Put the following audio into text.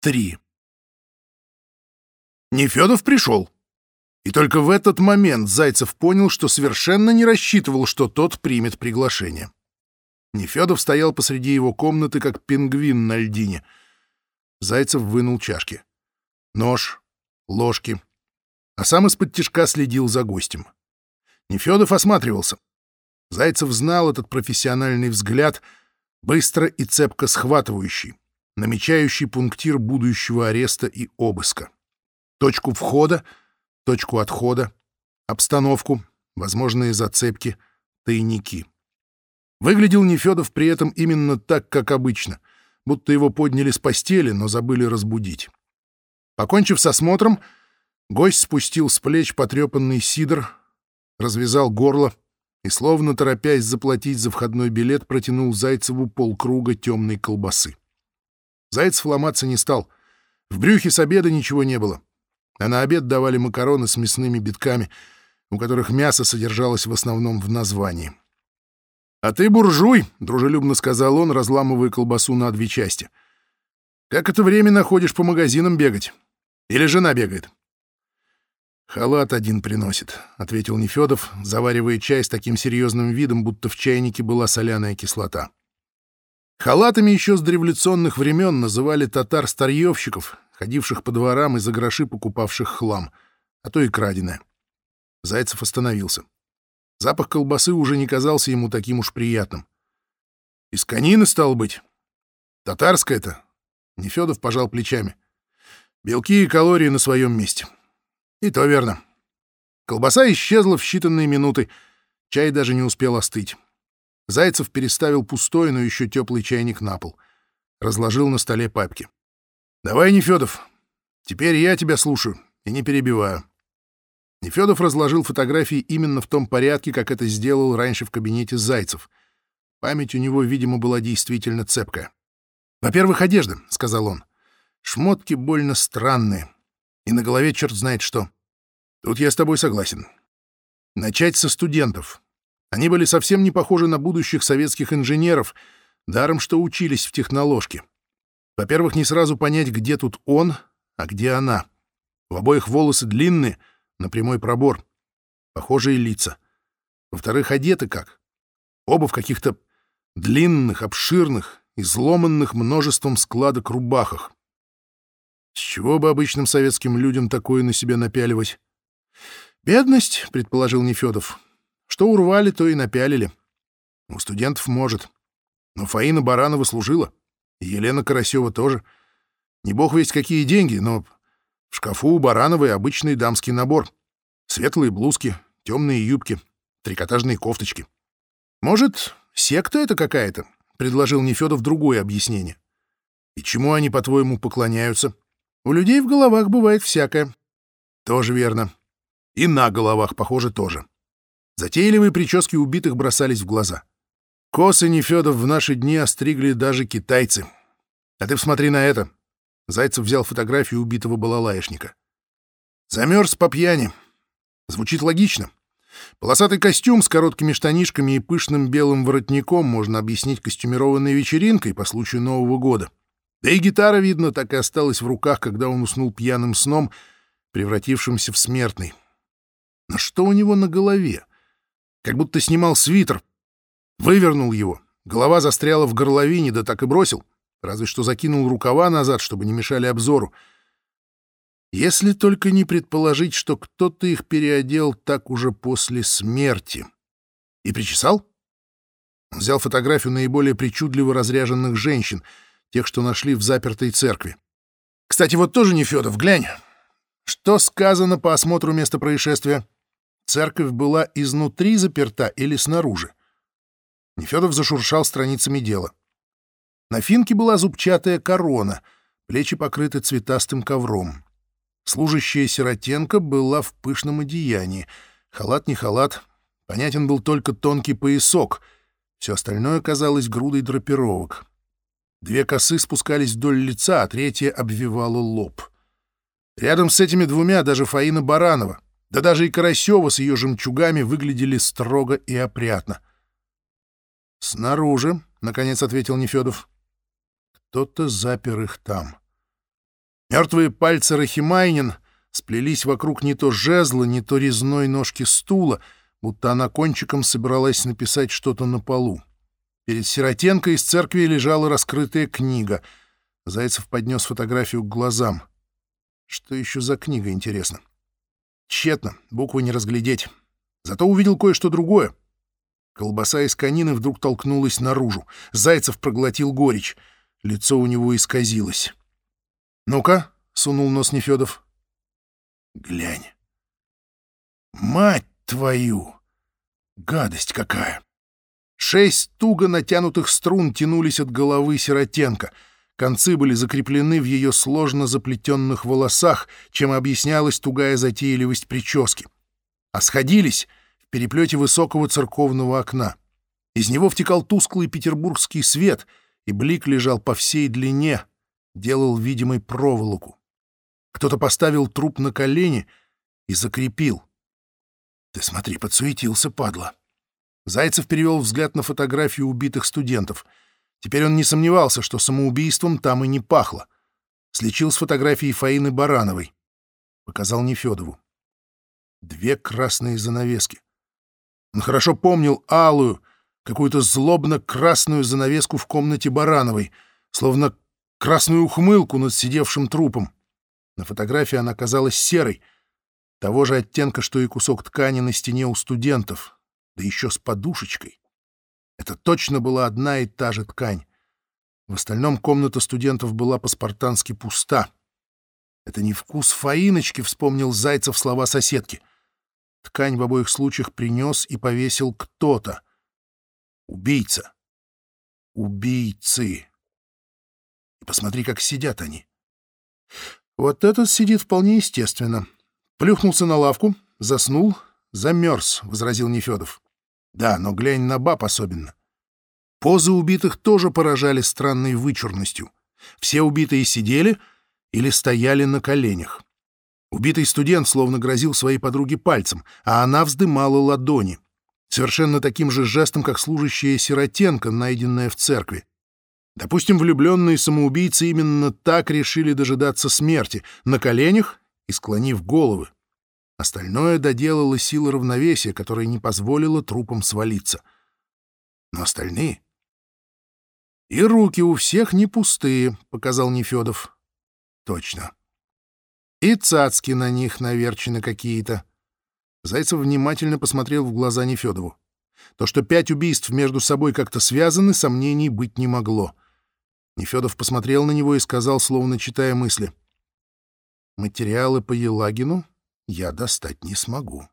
3. Нефедов пришел. И только в этот момент Зайцев понял, что совершенно не рассчитывал, что тот примет приглашение. Нефедов стоял посреди его комнаты, как пингвин на льдине. Зайцев вынул чашки. Нож, ложки. А сам из-под тишка следил за гостем. Нефедов осматривался. Зайцев знал этот профессиональный взгляд, быстро и цепко схватывающий, намечающий пунктир будущего ареста и обыска. Точку входа, точку отхода, обстановку, возможные зацепки, тайники. Выглядел Нефедов при этом именно так, как обычно, будто его подняли с постели, но забыли разбудить. Покончив с осмотром, гость спустил с плеч потрепанный сидр, развязал горло и, словно торопясь заплатить за входной билет, протянул Зайцеву полкруга темной колбасы. Зайцев ломаться не стал. В брюхе с обеда ничего не было. А на обед давали макароны с мясными битками, у которых мясо содержалось в основном в названии. «А ты буржуй», — дружелюбно сказал он, разламывая колбасу на две части. «Как это время находишь по магазинам бегать? Или жена бегает?» «Халат один приносит», — ответил Нефедов, заваривая чай с таким серьезным видом, будто в чайнике была соляная кислота. Халатами еще с дореволюционных времен называли татар-старьевщиков, ходивших по дворам и за гроши покупавших хлам, а то и краденое. Зайцев остановился. Запах колбасы уже не казался ему таким уж приятным. «Из конины, стал быть? Татарская-то?» Нефедов пожал плечами. «Белки и калории на своем месте». И то верно. Колбаса исчезла в считанные минуты. Чай даже не успел остыть. Зайцев переставил пустой, но еще теплый чайник на пол. Разложил на столе папки. «Давай, Нефедов, теперь я тебя слушаю и не перебиваю». Нефедов разложил фотографии именно в том порядке, как это сделал раньше в кабинете Зайцев. Память у него, видимо, была действительно цепкая. «Во-первых, одежда», — сказал он. «Шмотки больно странные и на голове черт знает что. Тут я с тобой согласен. Начать со студентов. Они были совсем не похожи на будущих советских инженеров, даром что учились в техноложке. Во-первых, не сразу понять, где тут он, а где она. В обоих волосы длинные, на прямой пробор. Похожие лица. Во-вторых, одеты как? Оба в каких-то длинных, обширных, изломанных множеством складок рубахах. С чего бы обычным советским людям такое на себя напяливать? Бедность, предположил Нефедов. Что урвали, то и напялили. У студентов может. Но Фаина Баранова служила. И Елена Карасева тоже. Не бог весть какие деньги, но в шкафу у Барановой обычный дамский набор. Светлые блузки, темные юбки, трикотажные кофточки. Может, секта это какая-то? Предложил Нефедов другое объяснение. И чему они, по-твоему, поклоняются? У людей в головах бывает всякое. Тоже верно. И на головах, похоже, тоже. Затейливые прически убитых бросались в глаза. Косы Нефедов в наши дни остригли даже китайцы. А ты посмотри на это. Зайцев взял фотографию убитого балалаешника. Замерз по пьяни. Звучит логично. Полосатый костюм с короткими штанишками и пышным белым воротником можно объяснить костюмированной вечеринкой по случаю Нового года. Да и гитара, видно, так и осталась в руках, когда он уснул пьяным сном, превратившимся в смертный. Но что у него на голове? Как будто снимал свитер. Вывернул его. Голова застряла в горловине, да так и бросил. Разве что закинул рукава назад, чтобы не мешали обзору. Если только не предположить, что кто-то их переодел так уже после смерти. И причесал? Он взял фотографию наиболее причудливо разряженных женщин — тех, что нашли в запертой церкви. Кстати, вот тоже не Федов, глянь. Что сказано по осмотру места происшествия? Церковь была изнутри заперта или снаружи? Нефедов зашуршал страницами дела. На финке была зубчатая корона, плечи покрыты цветастым ковром. Служащая Сиротенко была в пышном одеянии. Халат не халат, понятен был только тонкий поясок. Все остальное казалось грудой драпировок. Две косы спускались вдоль лица, а третья обвивала лоб. Рядом с этими двумя даже Фаина Баранова, да даже и Карасева с ее жемчугами выглядели строго и опрятно. «Снаружи», — наконец ответил Нефедов. «Кто-то запер их там. Мертвые пальцы Рахимайнин сплелись вокруг не то жезла, не то резной ножки стула, будто она кончиком собиралась написать что-то на полу. Перед Сиротенко из церкви лежала раскрытая книга. Зайцев поднес фотографию к глазам. Что еще за книга, интересно? Тщетно, буквы не разглядеть. Зато увидел кое-что другое. Колбаса из конины вдруг толкнулась наружу. Зайцев проглотил горечь. Лицо у него исказилось. «Ну-ка», — сунул нос Нефедов. «Глянь. Мать твою! Гадость какая!» Шесть туго натянутых струн тянулись от головы Сиротенко. Концы были закреплены в ее сложно заплетенных волосах, чем объяснялась тугая затейливость прически. А сходились в переплете высокого церковного окна. Из него втекал тусклый петербургский свет, и блик лежал по всей длине, делал видимой проволоку. Кто-то поставил труп на колени и закрепил. Ты смотри, подсуетился, падла. Зайцев перевел взгляд на фотографию убитых студентов. Теперь он не сомневался, что самоубийством там и не пахло. Слечил с фотографией Фаины Барановой. Показал Нефедову. Две красные занавески. Он хорошо помнил алую, какую-то злобно-красную занавеску в комнате Барановой, словно красную ухмылку над сидевшим трупом. На фотографии она казалась серой, того же оттенка, что и кусок ткани на стене у студентов, да еще с подушечкой. Это точно была одна и та же ткань. В остальном комната студентов была по-спартански пуста. Это не вкус Фаиночки, вспомнил Зайцев слова соседки. Ткань в обоих случаях принес и повесил кто-то. Убийца. Убийцы. И посмотри, как сидят они. Вот этот сидит вполне естественно. Плюхнулся на лавку, заснул, замерз, — возразил Нефедов. Да, но глянь на баб особенно. Позы убитых тоже поражали странной вычурностью. Все убитые сидели или стояли на коленях. Убитый студент словно грозил своей подруге пальцем, а она вздымала ладони. Совершенно таким же жестом, как служащая Сиротенко, найденная в церкви. Допустим, влюбленные самоубийцы именно так решили дожидаться смерти, на коленях и склонив головы. Остальное доделала сила равновесия, которая не позволила трупам свалиться. Но остальные... «И руки у всех не пустые», — показал Нефедов. «Точно. И цацки на них наверчены какие-то». Зайцев внимательно посмотрел в глаза Нефедову. То, что пять убийств между собой как-то связаны, сомнений быть не могло. Нефедов посмотрел на него и сказал, словно читая мысли. «Материалы по Елагину я достать не смогу».